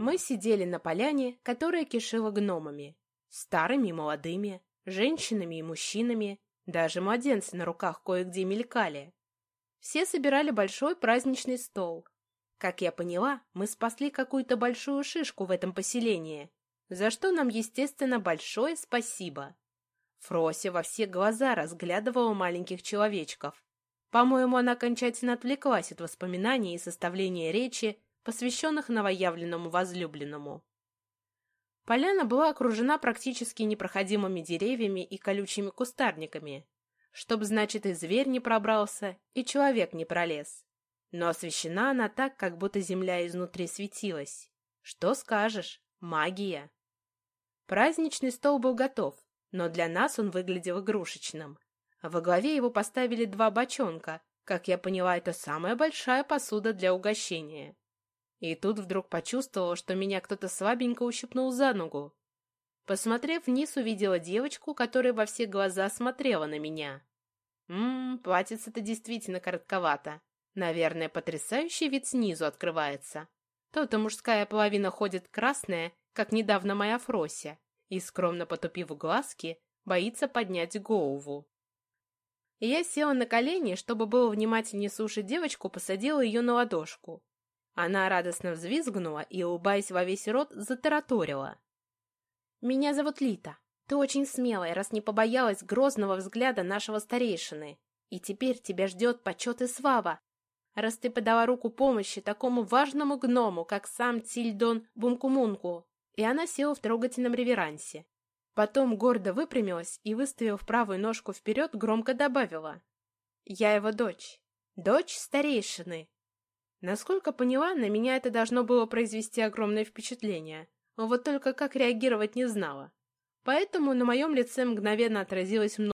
Мы сидели на поляне, которая кишела гномами. Старыми и молодыми, женщинами и мужчинами, даже младенцы на руках кое-где мелькали. Все собирали большой праздничный стол. Как я поняла, мы спасли какую-то большую шишку в этом поселении, за что нам, естественно, большое спасибо. Фрося во все глаза разглядывала маленьких человечков. По-моему, она окончательно отвлеклась от воспоминаний и составления речи, посвященных новоявленному возлюбленному. Поляна была окружена практически непроходимыми деревьями и колючими кустарниками, чтоб, значит, и зверь не пробрался, и человек не пролез. Но освещена она так, как будто земля изнутри светилась. Что скажешь? Магия. Праздничный стол был готов, но для нас он выглядел игрушечным. Во главе его поставили два бочонка. Как я поняла, это самая большая посуда для угощения. И тут вдруг почувствовала, что меня кто-то слабенько ущипнул за ногу. Посмотрев вниз, увидела девочку, которая во все глаза смотрела на меня. Ммм, платьице-то действительно коротковато. Наверное, потрясающий вид снизу открывается. То-то мужская половина ходит красная, как недавно моя Фрося, и, скромно потупив глазки, боится поднять голову. Я села на колени, чтобы было внимательнее слушать девочку, посадила ее на ладошку. Она радостно взвизгнула и, улыбаясь во весь рот, затараторила. «Меня зовут Лита. Ты очень смелая, раз не побоялась грозного взгляда нашего старейшины. И теперь тебя ждет почет и слава. Раз ты подала руку помощи такому важному гному, как сам Тильдон Бумкумунку». И она села в трогательном реверансе. Потом гордо выпрямилась и, выставив правую ножку вперед, громко добавила. «Я его дочь. Дочь старейшины. Насколько поняла, на меня это должно было произвести огромное впечатление. Вот только как реагировать не знала. Поэтому на моем лице мгновенно отразилось много